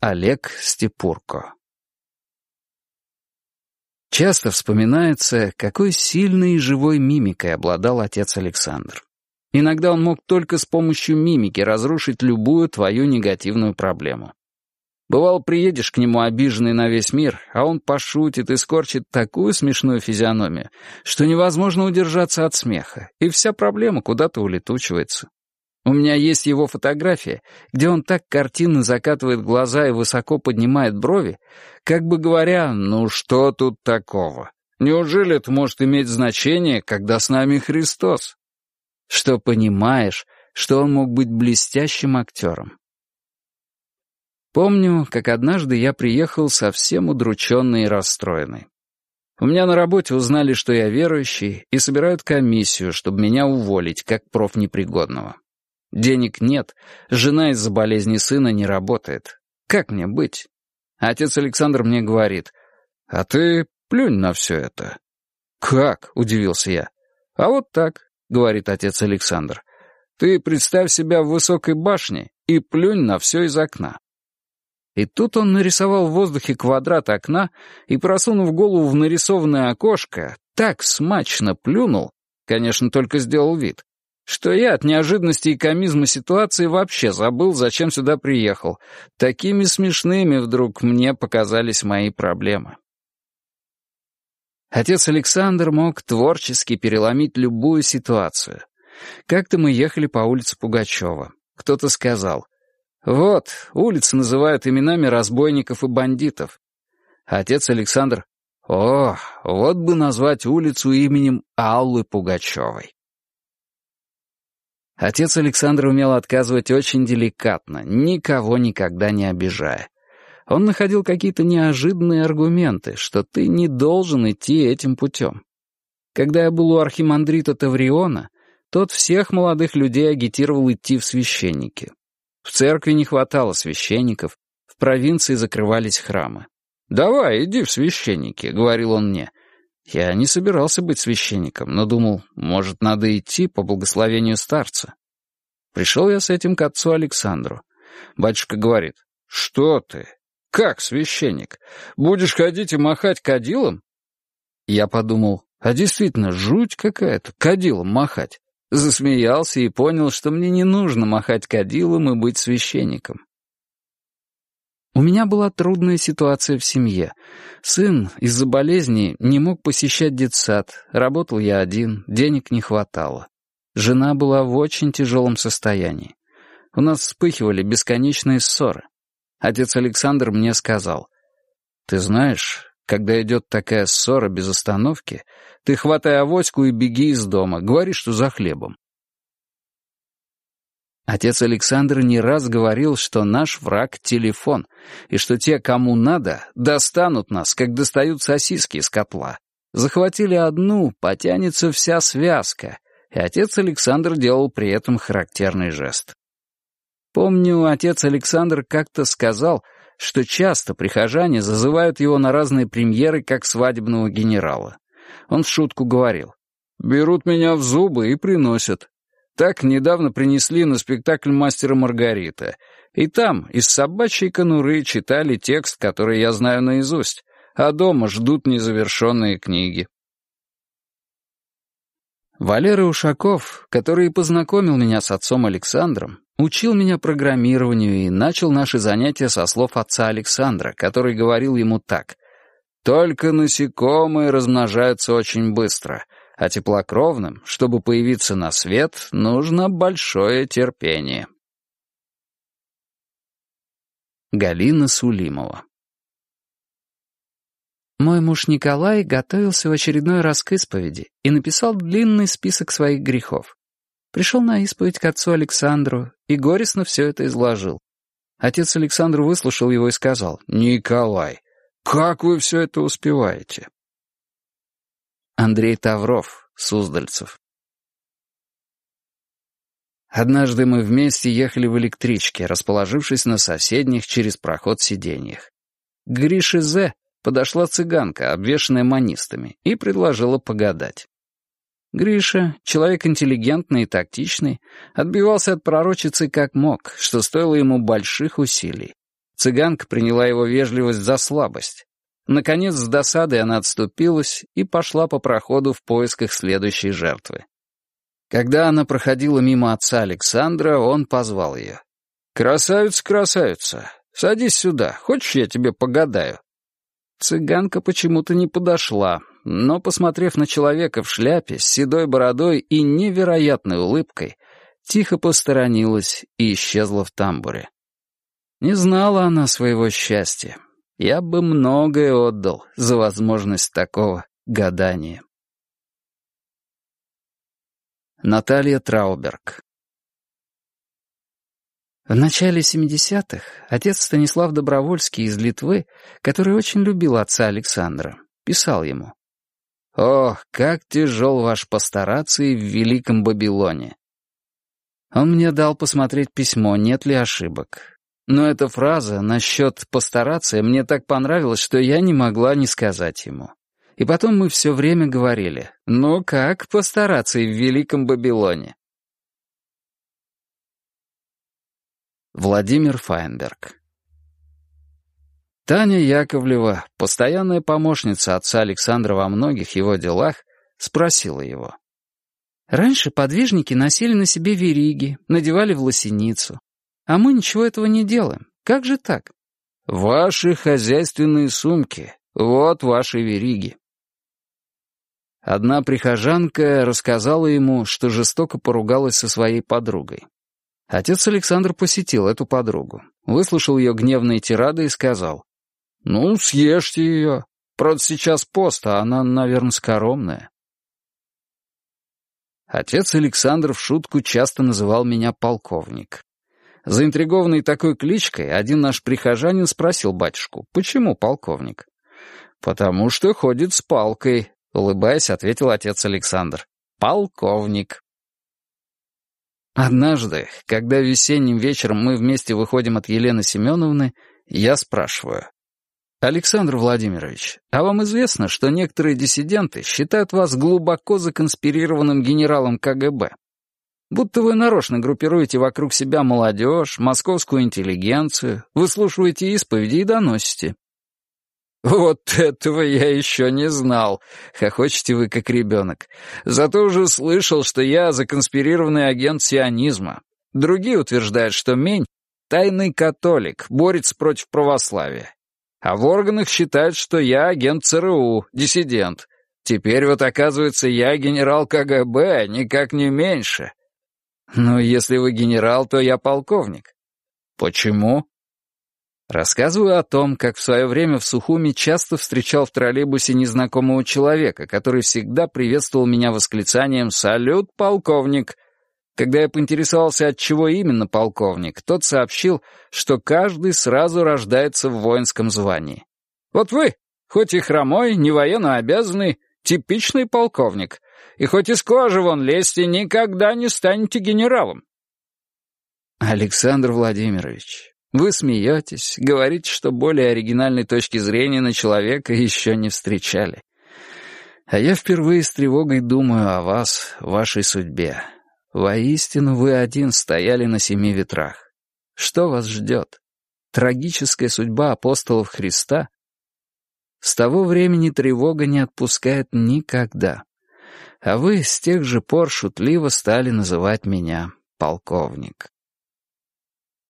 Олег Степурко Часто вспоминается, какой сильной и живой мимикой обладал отец Александр. Иногда он мог только с помощью мимики разрушить любую твою негативную проблему. Бывало, приедешь к нему обиженный на весь мир, а он пошутит и скорчит такую смешную физиономию, что невозможно удержаться от смеха, и вся проблема куда-то улетучивается. У меня есть его фотография, где он так картинно закатывает глаза и высоко поднимает брови, как бы говоря, ну что тут такого? Неужели это может иметь значение, когда с нами Христос? Что понимаешь, что он мог быть блестящим актером. Помню, как однажды я приехал совсем удрученный и расстроенный. У меня на работе узнали, что я верующий, и собирают комиссию, чтобы меня уволить, как профнепригодного. Денег нет, жена из-за болезни сына не работает. Как мне быть? Отец Александр мне говорит, «А ты плюнь на все это». «Как?» — удивился я. «А вот так», — говорит отец Александр. «Ты представь себя в высокой башне и плюнь на все из окна. И тут он нарисовал в воздухе квадрат окна и, просунув голову в нарисованное окошко, так смачно плюнул, конечно, только сделал вид, что я от неожиданности и комизма ситуации вообще забыл, зачем сюда приехал. Такими смешными вдруг мне показались мои проблемы. Отец Александр мог творчески переломить любую ситуацию. Как-то мы ехали по улице Пугачева. Кто-то сказал — вот, улицы называют именами разбойников и бандитов. Отец Александр, о, вот бы назвать улицу именем Аллы Пугачевой. Отец Александр умел отказывать очень деликатно, никого никогда не обижая. Он находил какие-то неожиданные аргументы, что ты не должен идти этим путем. Когда я был у архимандрита Тавриона, тот всех молодых людей агитировал идти в священники. В церкви не хватало священников, в провинции закрывались храмы. «Давай, иди в священники», — говорил он мне. Я не собирался быть священником, но думал, может, надо идти по благословению старца. Пришел я с этим к отцу Александру. Батюшка говорит, «Что ты? Как священник? Будешь ходить и махать кадилом?» Я подумал, а действительно, жуть какая-то, кадилом махать. Засмеялся и понял, что мне не нужно махать кадилом и быть священником. У меня была трудная ситуация в семье. Сын из-за болезни не мог посещать детсад, работал я один, денег не хватало. Жена была в очень тяжелом состоянии. У нас вспыхивали бесконечные ссоры. Отец Александр мне сказал, «Ты знаешь, когда идет такая ссора без остановки, ты хватай авоську и беги из дома, говори, что за хлебом. Отец Александр не раз говорил, что наш враг — телефон, и что те, кому надо, достанут нас, как достают сосиски из котла. Захватили одну, потянется вся связка, и отец Александр делал при этом характерный жест. Помню, отец Александр как-то сказал — что часто прихожане зазывают его на разные премьеры как свадебного генерала. Он в шутку говорил, «Берут меня в зубы и приносят». Так недавно принесли на спектакль «Мастера Маргарита», и там из собачьей конуры читали текст, который я знаю наизусть, а дома ждут незавершенные книги. Валера Ушаков, который познакомил меня с отцом Александром, учил меня программированию и начал наши занятия со слов отца Александра, который говорил ему так. «Только насекомые размножаются очень быстро, а теплокровным, чтобы появиться на свет, нужно большое терпение». Галина Сулимова мой муж Николай готовился в очередной раз к исповеди и написал длинный список своих грехов. Пришел на исповедь к отцу Александру и горестно все это изложил. Отец Александр выслушал его и сказал, «Николай, как вы все это успеваете?» Андрей Тавров, Суздальцев Однажды мы вместе ехали в электричке, расположившись на соседних через проход сиденьях. Грише З подошла цыганка, обвешанная манистами, и предложила погадать. Гриша, человек интеллигентный и тактичный, отбивался от пророчицы как мог, что стоило ему больших усилий. Цыганка приняла его вежливость за слабость. Наконец, с досадой она отступилась и пошла по проходу в поисках следующей жертвы. Когда она проходила мимо отца Александра, он позвал ее. «Красавица, красавица, садись сюда, хочешь, я тебе погадаю?» Цыганка почему-то не подошла, но, посмотрев на человека в шляпе с седой бородой и невероятной улыбкой, тихо посторонилась и исчезла в тамбуре. Не знала она своего счастья. Я бы многое отдал за возможность такого гадания. Наталья Трауберг В начале 70-х отец Станислав Добровольский из Литвы, который очень любил отца Александра, писал ему «Ох, как тяжел ваш постараться в Великом Бабилоне!» Он мне дал посмотреть письмо, нет ли ошибок. Но эта фраза насчет «постараться» мне так понравилась, что я не могла не сказать ему. И потом мы все время говорили «Ну как постараться и в Великом Бабилоне?» Владимир Файнберг Таня Яковлева, постоянная помощница отца Александра во многих его делах, спросила его. «Раньше подвижники носили на себе вериги, надевали в. А мы ничего этого не делаем. Как же так? Ваши хозяйственные сумки. Вот ваши вериги. Одна прихожанка рассказала ему, что жестоко поругалась со своей подругой. Отец Александр посетил эту подругу, выслушал ее гневные тирады и сказал, «Ну, съешьте ее. Правда, сейчас пост, а она, наверное, скоромная». Отец Александр в шутку часто называл меня полковник. Заинтригованный такой кличкой, один наш прихожанин спросил батюшку, почему полковник? «Потому что ходит с палкой», — улыбаясь, ответил отец Александр. «Полковник». Однажды, когда весенним вечером мы вместе выходим от Елены Семеновны, я спрашиваю. «Александр Владимирович, а вам известно, что некоторые диссиденты считают вас глубоко законспирированным генералом КГБ?» Будто вы нарочно группируете вокруг себя молодежь, московскую интеллигенцию, выслушиваете исповеди и доносите. «Вот этого я еще не знал», — хохочете вы как ребенок. «Зато уже слышал, что я законспирированный агент сионизма. Другие утверждают, что Мень — тайный католик, борец против православия. А в органах считают, что я агент ЦРУ, диссидент. Теперь вот оказывается, я генерал КГБ, никак не меньше. «Ну, если вы генерал, то я полковник». «Почему?» Рассказываю о том, как в свое время в Сухуми часто встречал в троллейбусе незнакомого человека, который всегда приветствовал меня восклицанием «Салют, полковник!». Когда я поинтересовался, от чего именно полковник, тот сообщил, что каждый сразу рождается в воинском звании. «Вот вы, хоть и хромой, не военно обязанный, типичный полковник, и хоть из кожи вон лезьте, никогда не станете генералом. Александр Владимирович, вы смеетесь, говорите, что более оригинальной точки зрения на человека еще не встречали. А я впервые с тревогой думаю о вас, вашей судьбе. Воистину вы один стояли на семи ветрах. Что вас ждет? Трагическая судьба апостолов Христа? С того времени тревога не отпускает никогда а вы с тех же пор шутливо стали называть меня полковник.